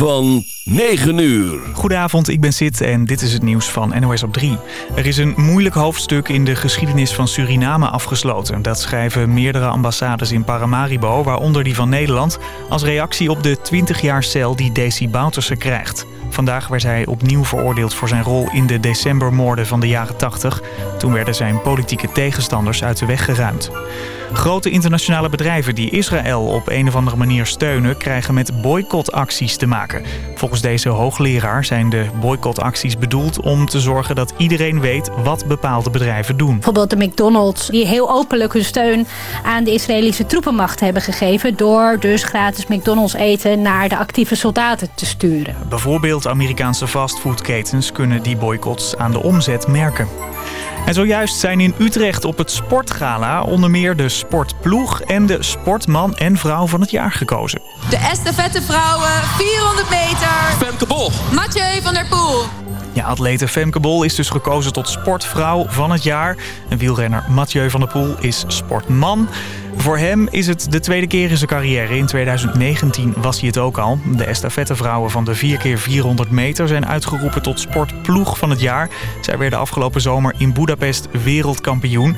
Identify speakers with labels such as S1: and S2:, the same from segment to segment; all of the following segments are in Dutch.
S1: van 9 uur.
S2: Goedenavond, ik ben Sid en dit is het nieuws van NOS op 3. Er is een moeilijk hoofdstuk in de geschiedenis van Suriname afgesloten. Dat schrijven meerdere ambassades in Paramaribo, waaronder die van Nederland... als reactie op de 20 jaar cel die Desi Bouterse krijgt. Vandaag werd hij opnieuw veroordeeld voor zijn rol in de decembermoorden van de jaren 80. Toen werden zijn politieke tegenstanders uit de weg geruimd. Grote internationale bedrijven die Israël op een of andere manier steunen... krijgen met boycottacties te maken. Volgens deze hoogleraar zijn de boycottacties bedoeld om te zorgen... dat iedereen weet wat bepaalde bedrijven doen.
S3: Bijvoorbeeld de McDonald's die heel openlijk hun steun aan de Israëlische troepenmacht hebben gegeven... door dus gratis McDonald's eten naar de actieve soldaten te sturen.
S2: Bijvoorbeeld Amerikaanse fastfoodketens kunnen die boycotts aan de omzet merken. En zojuist zijn in Utrecht op het Sportgala onder meer de sportploeg en de sportman en vrouw van het jaar gekozen.
S4: De estafette vrouwen, 400 meter.
S5: Femke Bol.
S4: Mathieu van der Poel.
S2: Ja, atlete Femke Bol is dus gekozen tot sportvrouw van het jaar. En wielrenner Mathieu van der Poel is sportman. Voor hem is het de tweede keer in zijn carrière. In 2019 was hij het ook al. De estafettevrouwen van de 4x400 meter zijn uitgeroepen tot sportploeg van het jaar. Zij werden afgelopen zomer in Budapest wereldkampioen.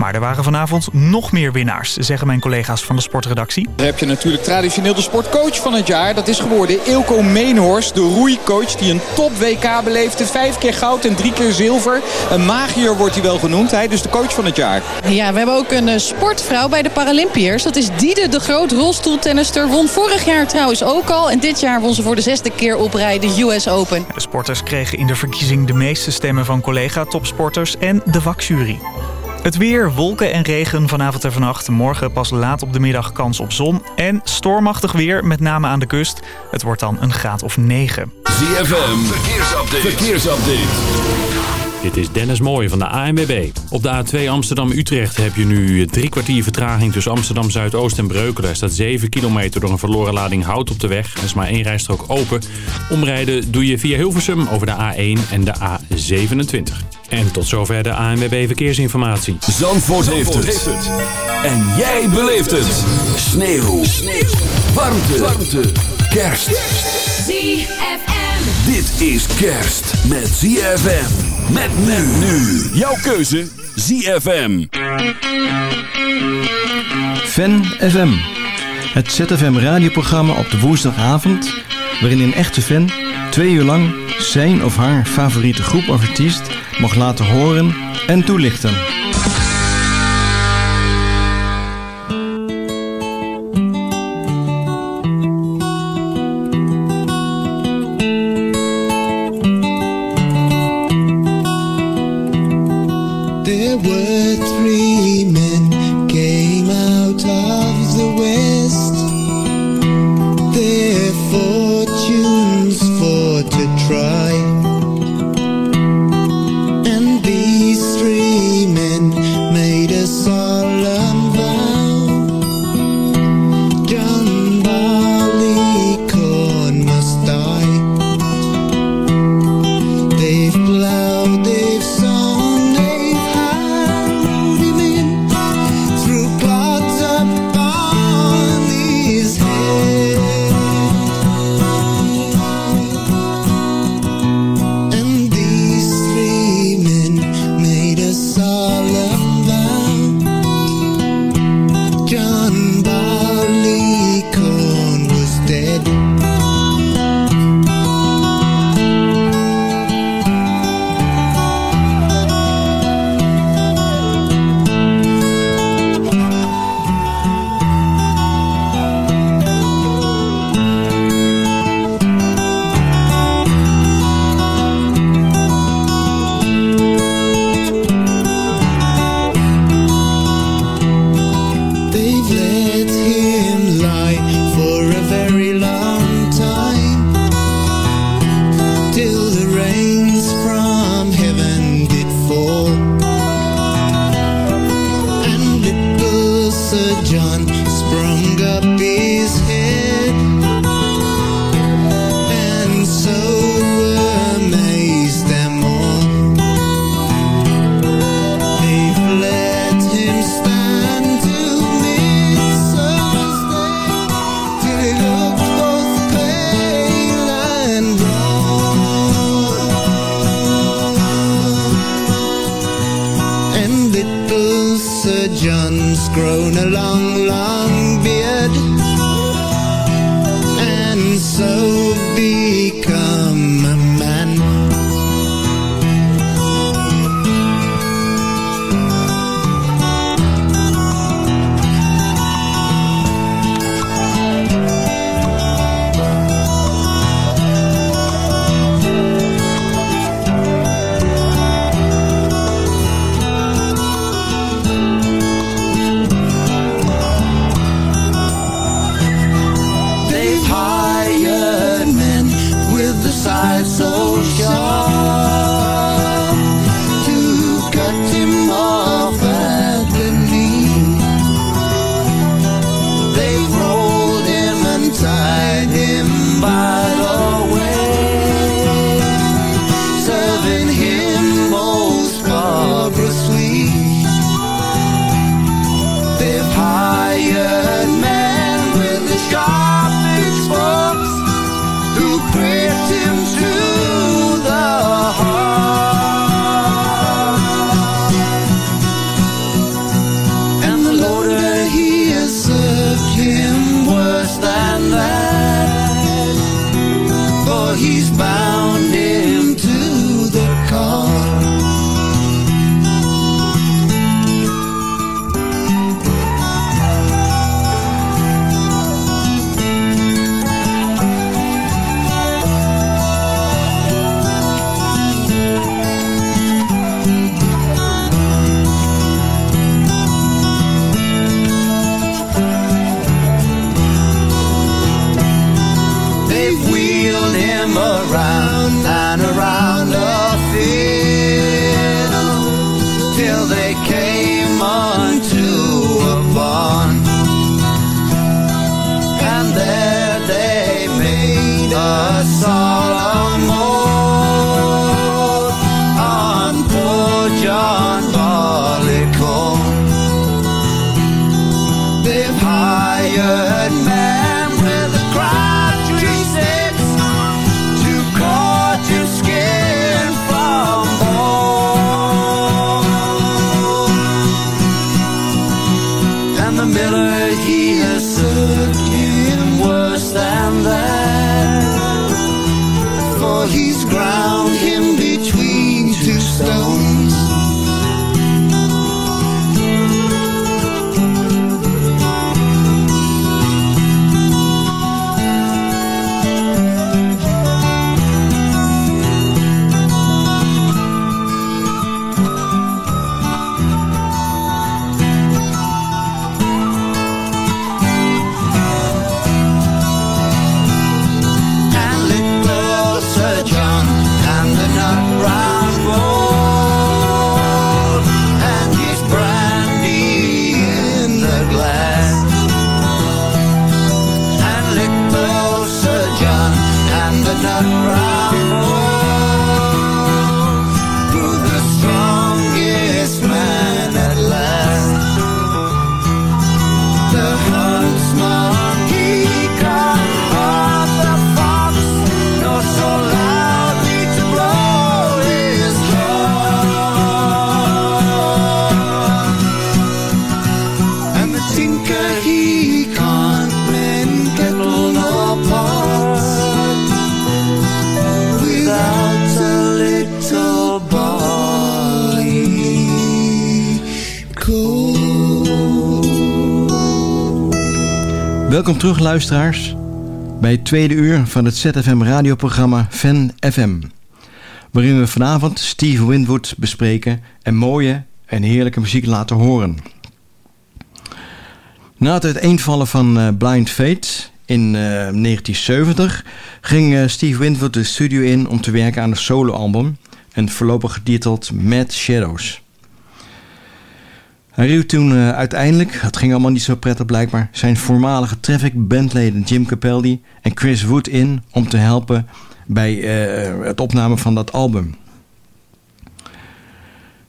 S2: Maar er waren vanavond nog meer winnaars, zeggen mijn collega's van de sportredactie.
S6: Dan heb je natuurlijk traditioneel de sportcoach van het jaar. Dat is geworden Ilko Meenhorst, de roeicoach die een top WK beleefde. Vijf keer goud en drie keer zilver. Een magier wordt hij wel genoemd, hij dus de coach van het jaar.
S7: Ja, we hebben ook een eh, sportvrouw bij de Paralympiërs. Dat is Diede de Groot, rolstoeltennister. Won vorig jaar trouwens ook al. En dit jaar won ze voor de zesde keer op rij de US Open.
S2: De sporters kregen in de verkiezing de meeste stemmen van collega-topsporters en de vakjury. Het weer, wolken en regen vanavond en vannacht. Morgen pas laat op de middag kans op zon. En stormachtig weer, met name aan de kust. Het wordt dan een graad of 9.
S1: ZFM, verkeersupdate. verkeersupdate.
S8: Dit is Dennis Mooij van de ANWB. Op de A2 Amsterdam-Utrecht heb je nu drie kwartier vertraging tussen Amsterdam-Zuidoost en Breukelen. Er staat 7 kilometer door een verloren lading hout op de weg. Er is maar één rijstrook open. Omrijden doe je via Hilversum over de A1 en de A27. En tot zover de ANWB Verkeersinformatie.
S1: Zandvoort, heeft, het. En jij beleeft het. Sneeuw. Sneeuw. Warmte. Warmte. Kerst.
S4: ZFM.
S1: Dit is kerst met ZFM. Met men nu. Jouw keuze ZFM.
S9: Fan FM. Het ZFM radioprogramma op de woensdagavond... waarin een echte fan twee uur lang zijn of haar favoriete groep of artiest... mag laten horen en toelichten.
S10: Welkom terug luisteraars bij het tweede uur van het ZFM radioprogramma Fan FM. Waarin we vanavond Steve Winwood bespreken en mooie en heerlijke muziek laten horen. Na het uiteenvallen van eh, Blind Fate in eh, 1970 ging eh, Steve Winwood de studio in om te werken aan een soloalbum en voorlopig getiteld Mad Shadows. Hij riep toen eh, uiteindelijk, het ging allemaal niet zo prettig blijkbaar, zijn voormalige Traffic bandleden Jim Capaldi en Chris Wood in om te helpen bij eh, het opnemen van dat album.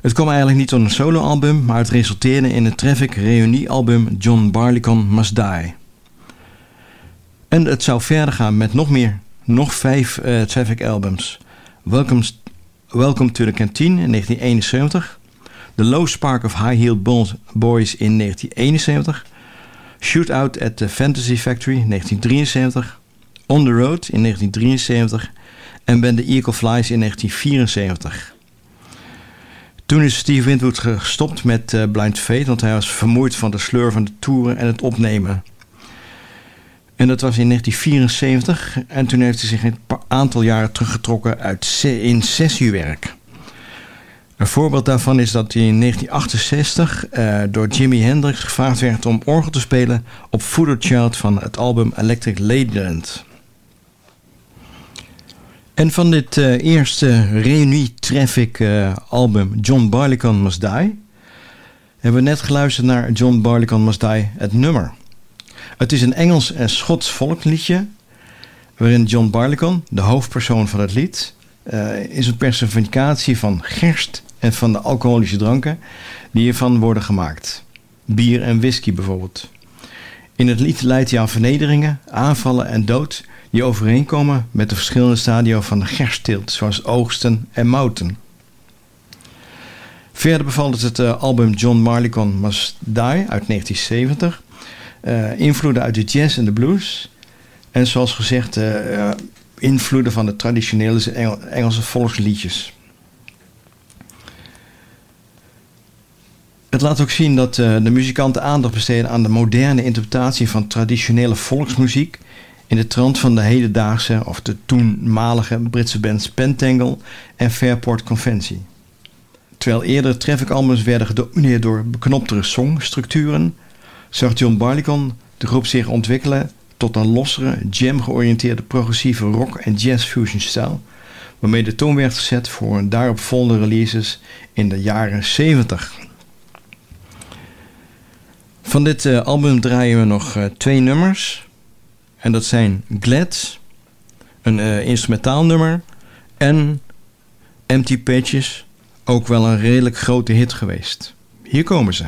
S10: Het kwam eigenlijk niet tot een soloalbum, maar het resulteerde in het Traffic reuniealbum John Barleycorn Must Die. En het zou verder gaan met nog meer, nog vijf eh, Traffic albums. Welcome, Welcome to the Canteen in 1971, The Low Spark of High Heeled Boys in 1971. Shootout at the Fantasy Factory 1973. On the Road in 1973. En When the Eagle Flies in 1974. Toen is Steve Winwood gestopt met uh, Blind Fate, want hij was vermoeid van de sleur van de toeren en het opnemen. En dat was in 1974 en toen heeft hij zich een aantal jaren teruggetrokken uit in sessiewerk. Een voorbeeld daarvan is dat hij in 1968 uh, door Jimi Hendrix gevraagd werd om orgel te spelen op Fooder Child van het album Electric Ladyland. En van dit uh, eerste Reunie Traffic uh, album John Barleycorn Must Die hebben we net geluisterd naar John Barleycorn Must Die, het nummer. Het is een Engels en Schots volksliedje waarin John Barleycorn, de hoofdpersoon van het lied, is een personificatie van gerst en van de alcoholische dranken die hiervan worden gemaakt. Bier en whisky bijvoorbeeld. In het lied leidt hij aan vernederingen, aanvallen en dood die overeenkomen met de verschillende stadia van de gerstteelt, zoals oogsten en mouten. Verder bevalt het uh, album John Marleycon Must Die uit 1970. Uh, invloeden uit de jazz en de blues. En zoals gezegd, uh, invloeden van de traditionele Engel Engelse volksliedjes. Het laat ook zien dat de muzikanten aandacht besteden aan de moderne interpretatie van traditionele volksmuziek in de trant van de hedendaagse of de toenmalige Britse bands Pentangle en Fairport Conventie. Terwijl eerder traffic-albums werden gedomineerd door beknoptere songstructuren, zag John Barleycorn de groep zich ontwikkelen tot een lossere, jam-georiënteerde progressieve rock- en jazz-fusion-stijl, waarmee de toon werd gezet voor daarop volgende releases in de jaren 70. Van dit uh, album draaien we nog uh, twee nummers. En dat zijn Glad, een uh, instrumentaal nummer, en Empty Pages, ook wel een redelijk grote hit geweest. Hier komen ze.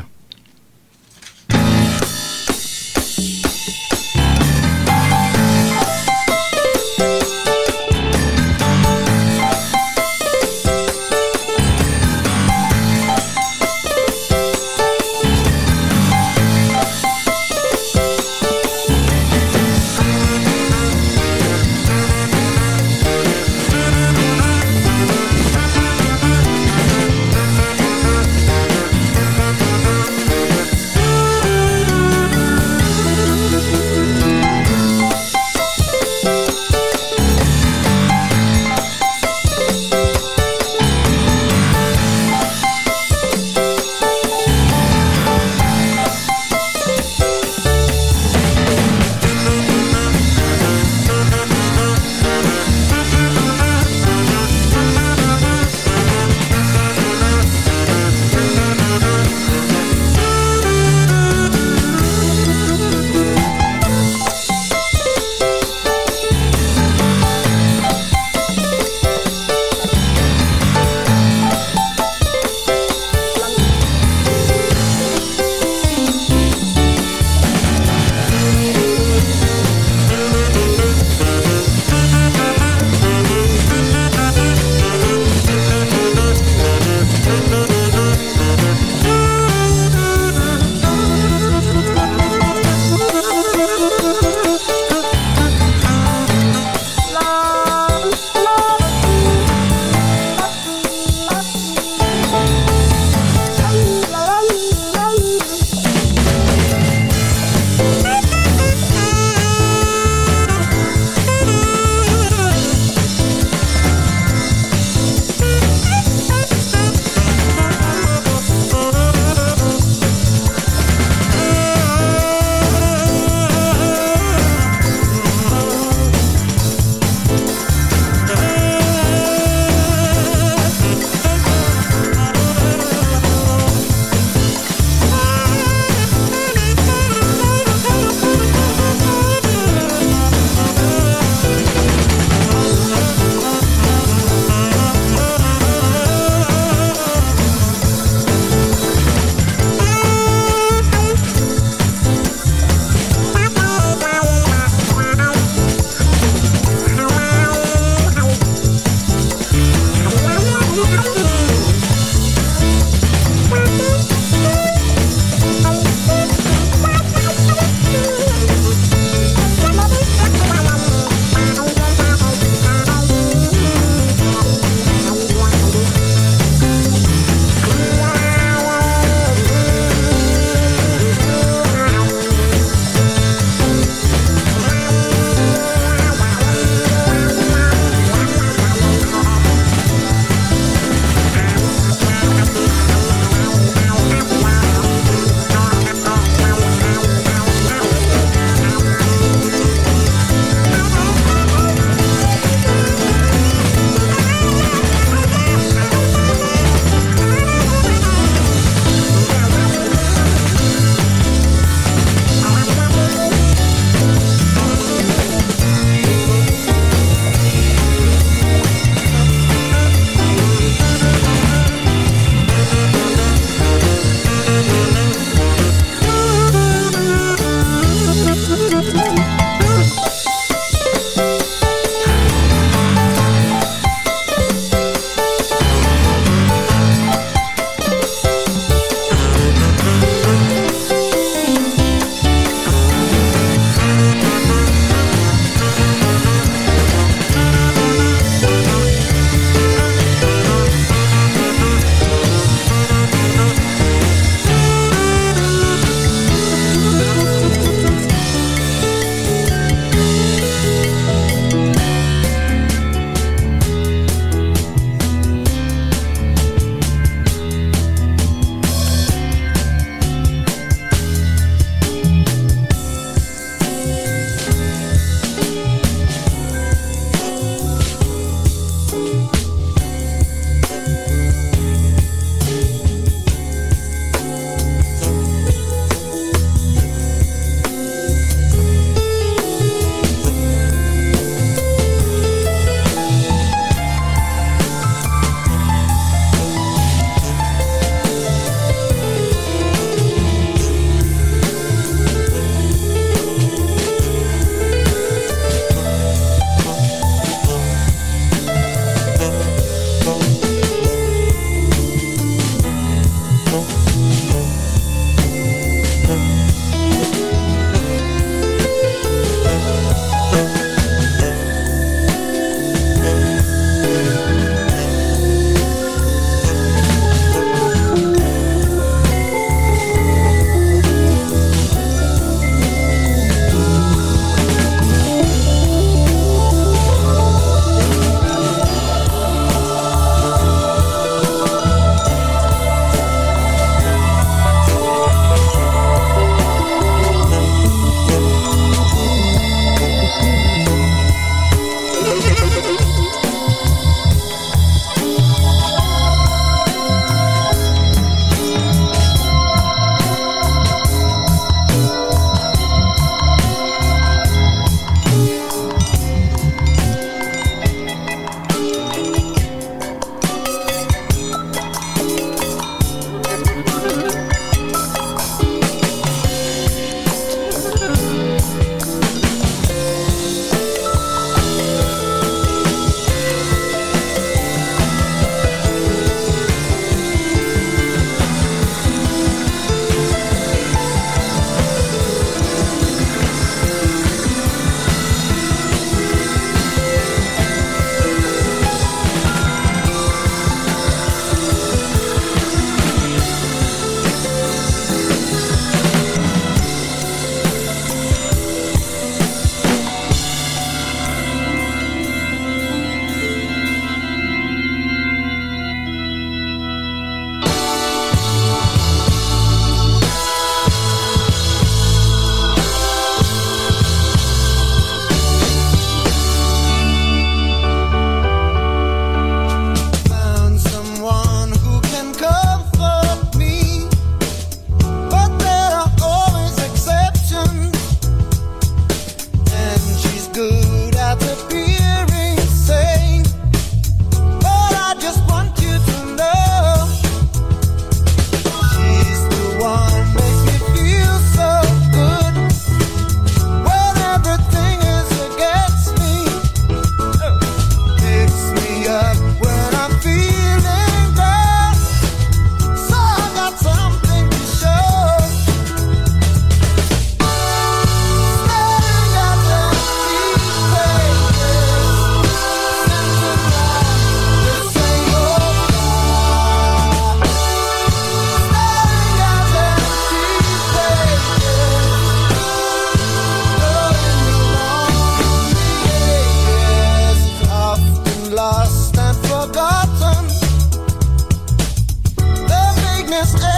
S10: honest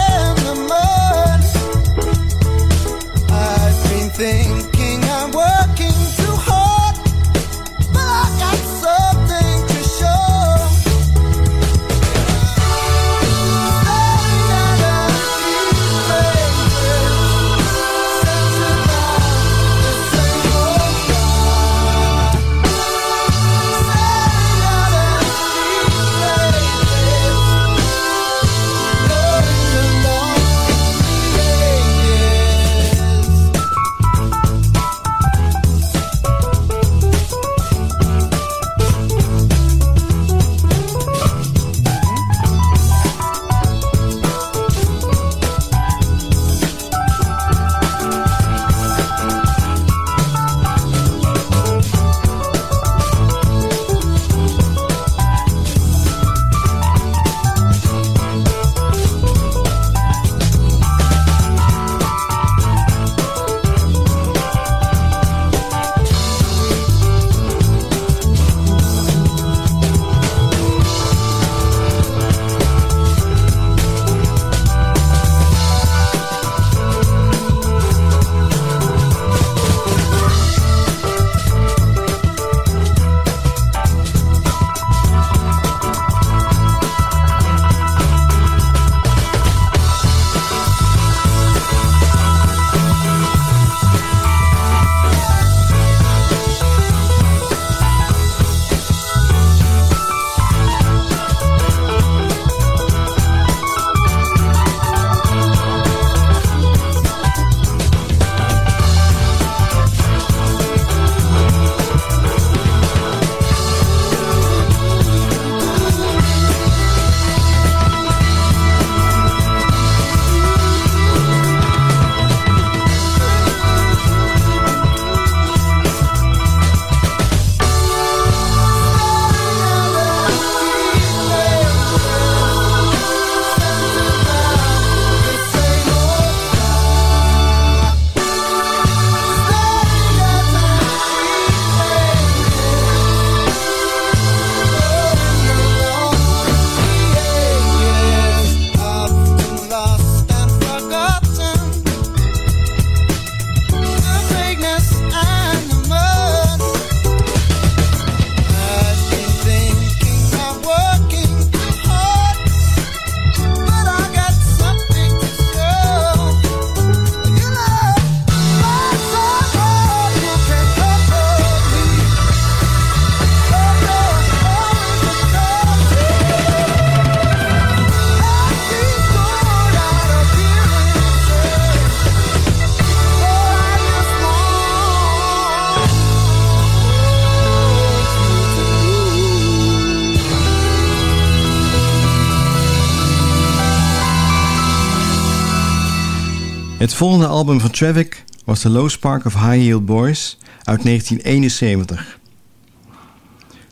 S10: volgende album van Traffic was The Low Spark of High Heeled Boys uit 1971.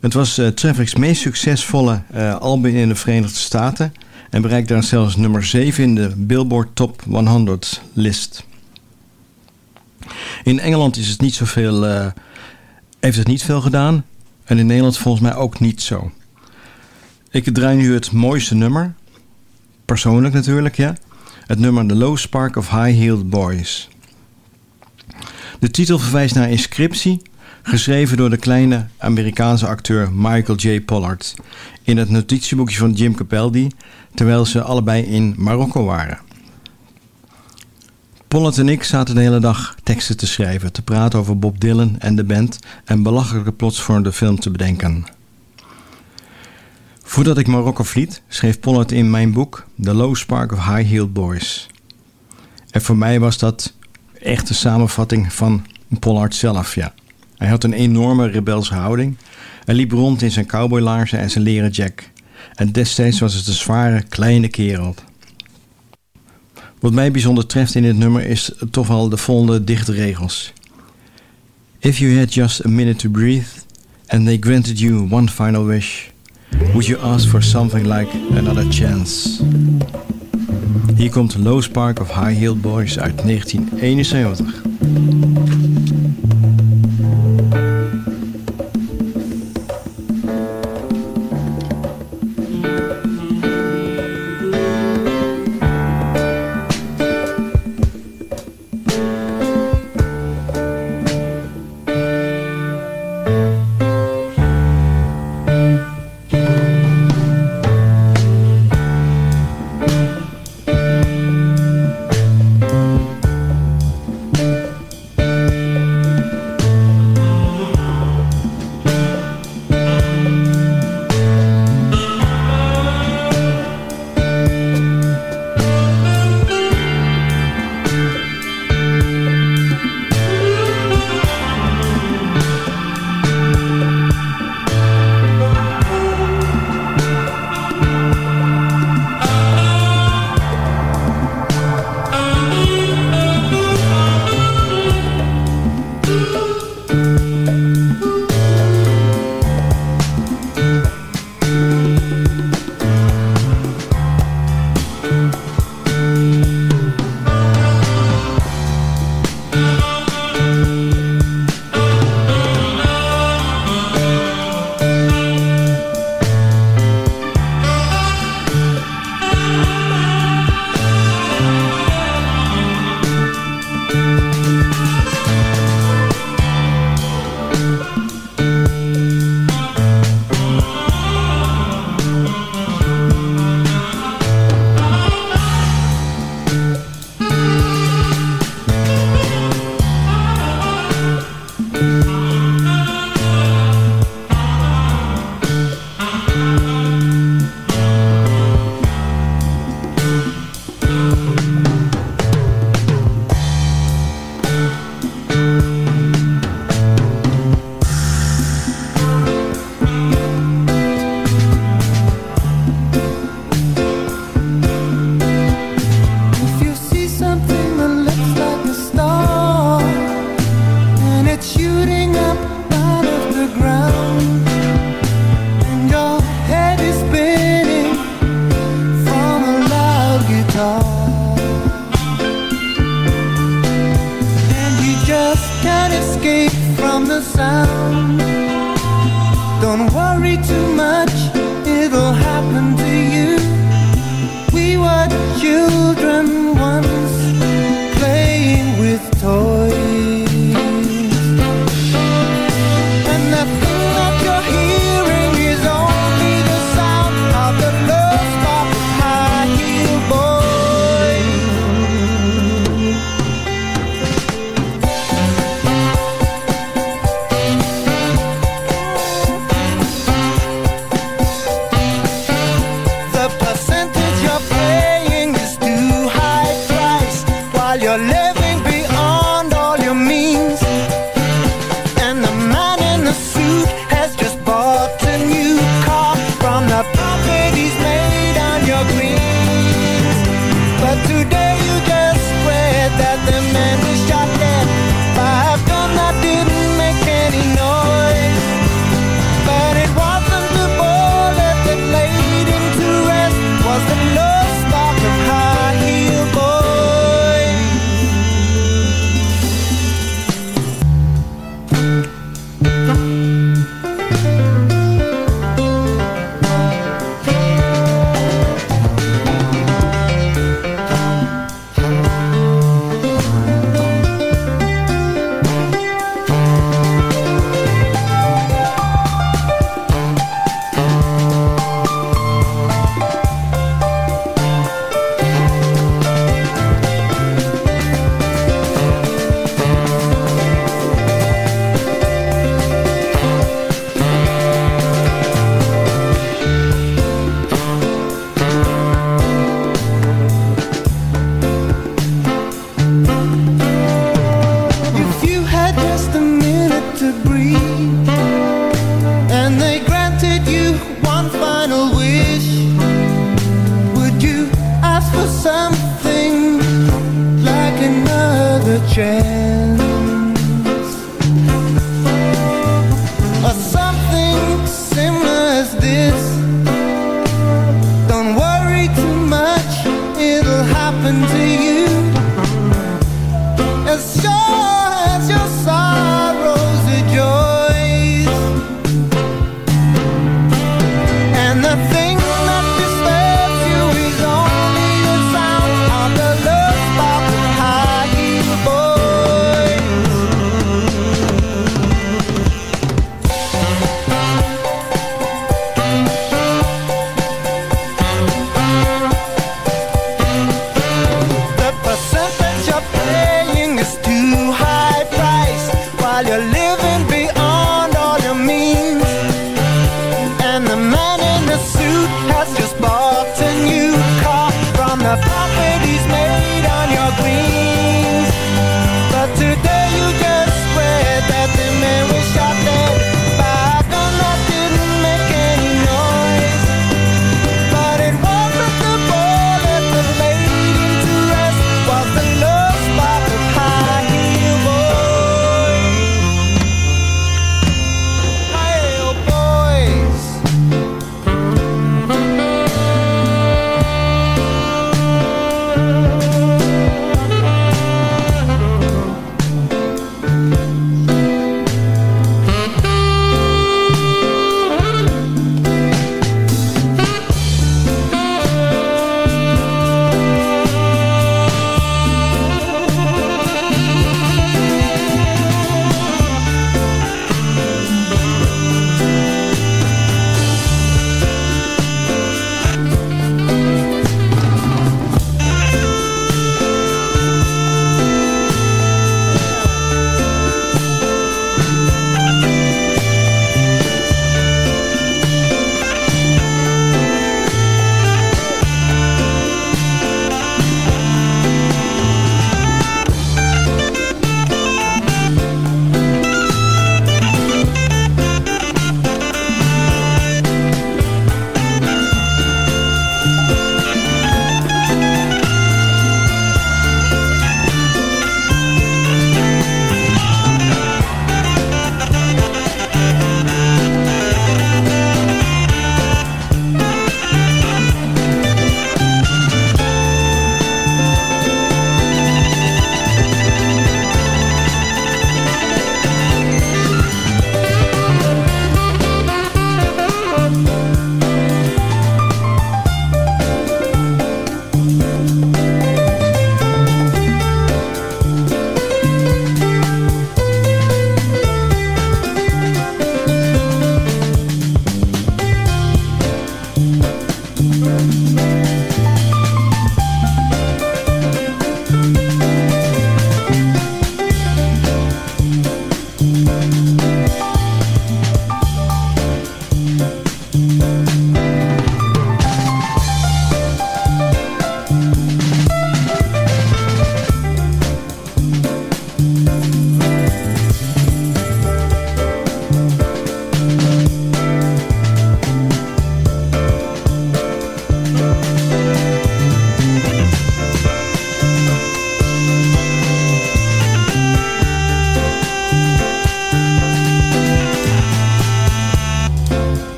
S10: Het was uh, Traffic's meest succesvolle uh, album in de Verenigde Staten en bereikte daar zelfs nummer 7 in de Billboard Top 100 list. In Engeland is het niet zoveel, uh, heeft het niet veel gedaan en in Nederland volgens mij ook niet zo. Ik draai nu het mooiste nummer, persoonlijk natuurlijk, ja. Het nummer The Low Spark of High Heeled Boys. De titel verwijst naar inscriptie, geschreven door de kleine Amerikaanse acteur Michael J. Pollard in het notitieboekje van Jim Capaldi, terwijl ze allebei in Marokko waren. Pollard en ik zaten de hele dag teksten te schrijven, te praten over Bob Dylan en de band en belachelijke plots voor de film te bedenken. Voordat ik Marokko vliet, schreef Pollard in mijn boek The Low Spark of High Heeled Boys. En voor mij was dat echt de samenvatting van Pollard zelf, ja. Hij had een enorme rebelse houding. Hij liep rond in zijn cowboylaarzen en zijn leren jack. En destijds was het een zware, kleine kerel. Wat mij bijzonder treft in dit nummer is toch wel de volgende dichte regels. If you had just a minute to breathe and they granted you one final wish, would you ask for something like another chance? Hier komt Low Spark of High Heeled Boys uit 1971.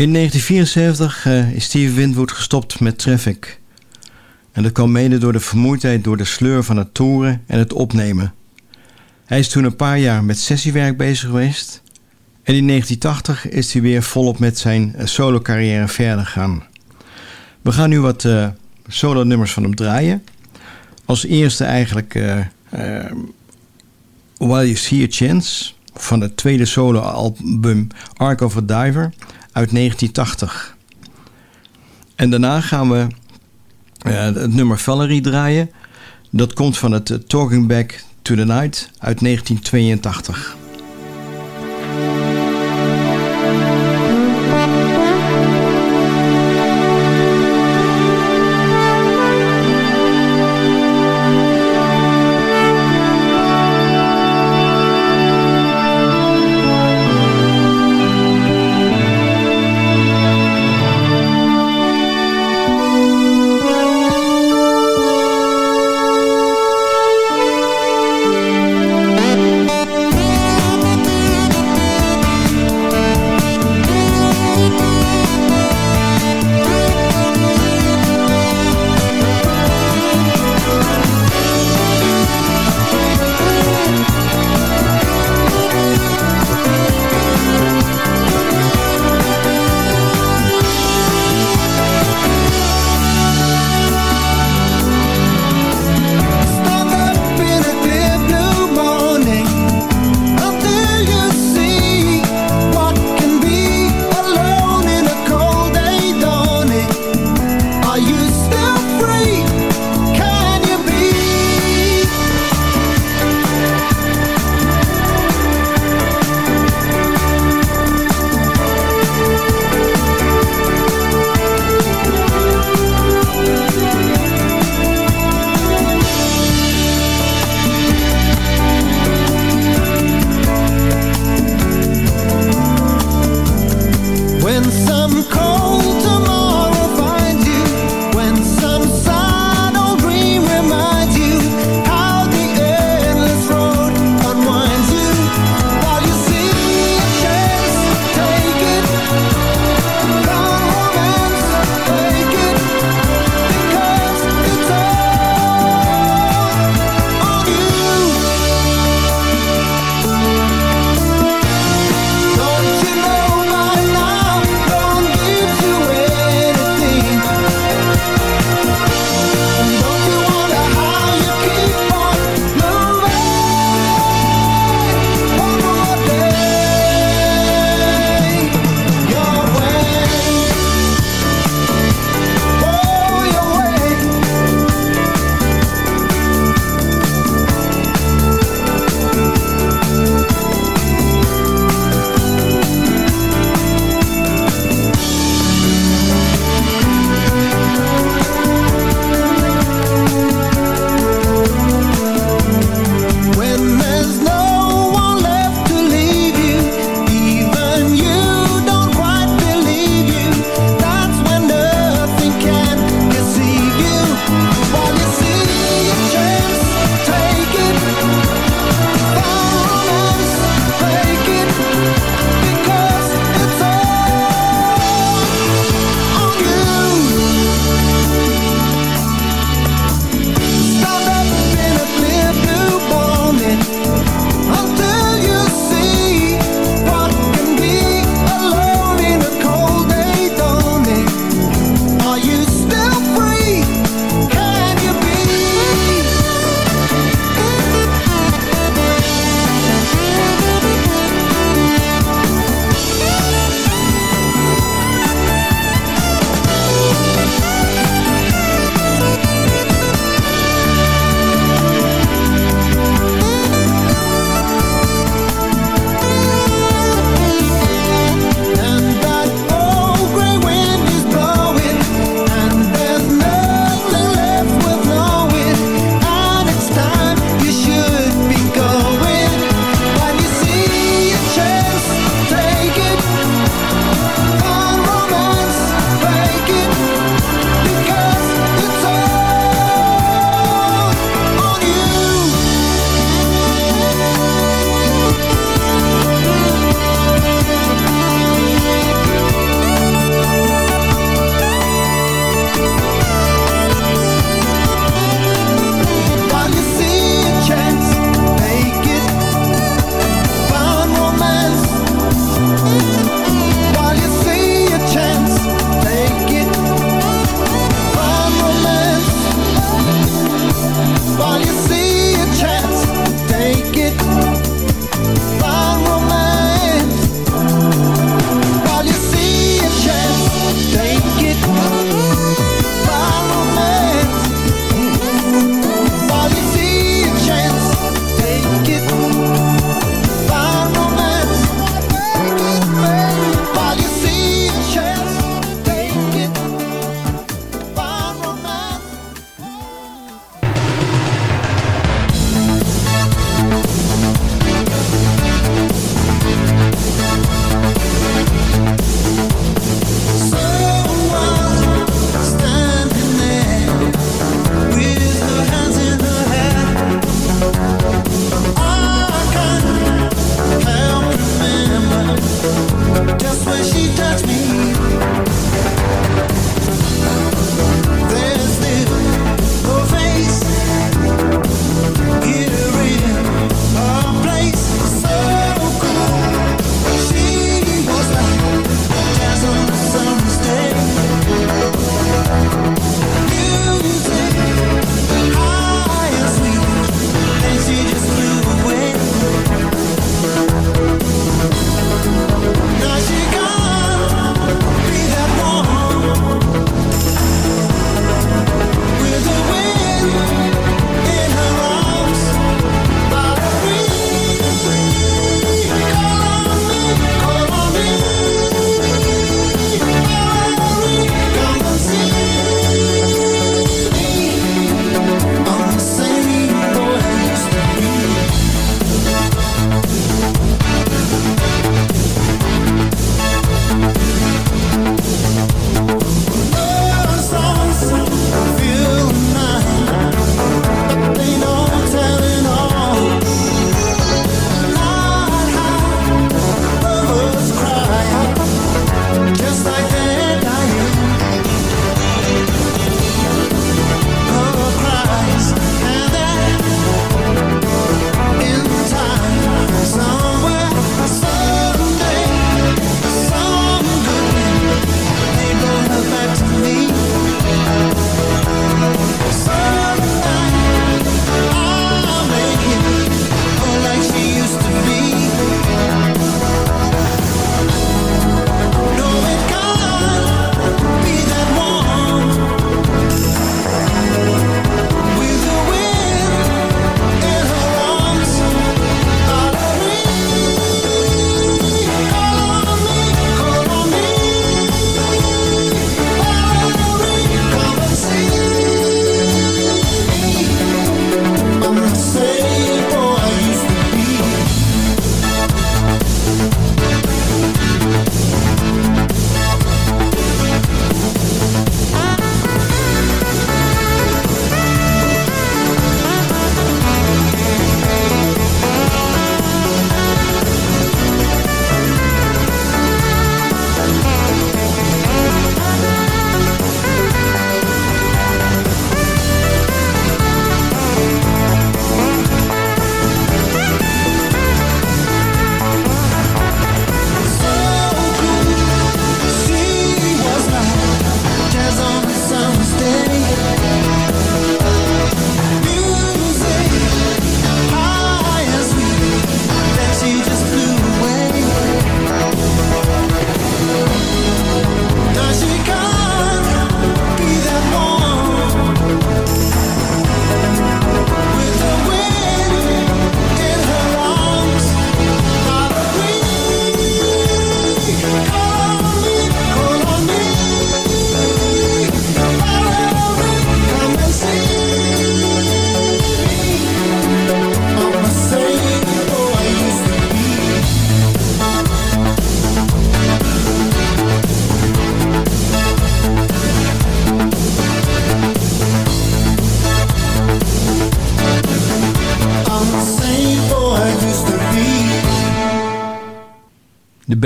S10: In 1974 eh, is Steve Winwood gestopt met Traffic. En dat kwam mede door de vermoeidheid door de sleur van het toeren en het opnemen. Hij is toen een paar jaar met sessiewerk bezig geweest. En in 1980 is hij weer volop met zijn eh, solo-carrière verder gegaan. We gaan nu wat eh, solo-nummers van hem draaien. Als eerste eigenlijk eh, While You See a Chance van het tweede solo-album Ark of a Diver uit 1980. En daarna gaan we eh, het nummer Valerie draaien. Dat komt van het eh, Talking Back to the Night uit 1982.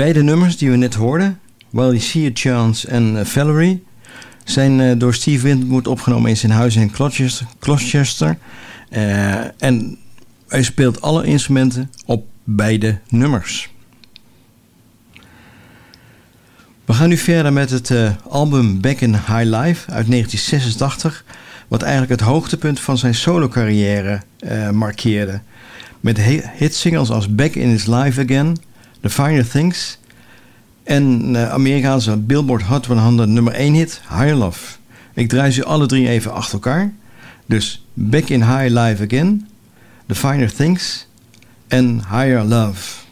S10: Beide nummers die we net hoorden, While See a Chance en uh, Valerie, zijn uh, door Steve Winwood opgenomen in zijn huis in Gloucester. Uh, en hij speelt alle instrumenten op beide nummers. We gaan nu verder met het album Back in High Life uit 1986, wat eigenlijk het hoogtepunt van zijn solo-carrière uh, markeerde. Met hitsingles als Back in His Life Again, The Finer Things en uh, Amerikaanse Billboard Hot 100 nummer 1 hit Higher Love. Ik draai ze alle drie even achter elkaar. Dus Back in High Life Again, The Finer Things en Higher Love.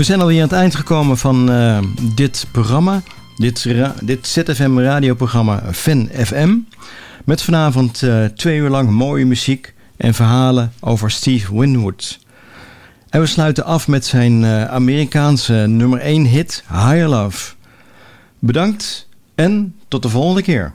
S9: We zijn alweer aan het eind gekomen van uh, dit programma. Dit, dit ZFM radioprogramma Fan FM. Met vanavond uh, twee uur lang mooie muziek en verhalen over Steve Winwood. En we sluiten af met zijn uh, Amerikaanse nummer 1 hit Higher Love. Bedankt en tot de volgende keer.